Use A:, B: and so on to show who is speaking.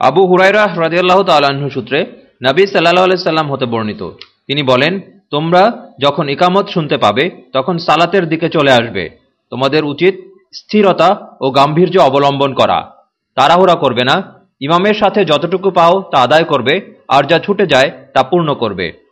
A: আবু হুরাইরা রাজিয়াল্লাহ তাল্লাহ্ন সূত্রে নাবী সাল্লাহ আলাইসাল্লাম হতে বর্ণিত। তিনি বলেন, তোমরা যখন ইকামত শুনতে পাবে, তখন সালাতের দিকে চলে আসবে। তোমাদের উচিত স্থিরতা ও গাম্ভীর্য অবলম্বন করা। তাড়াহুড়া করবে না। ইমামের সাথে যতটুকু পাও তা আদায় করবে, আর যা ছুটে যায় তা পূর্ণ করবে।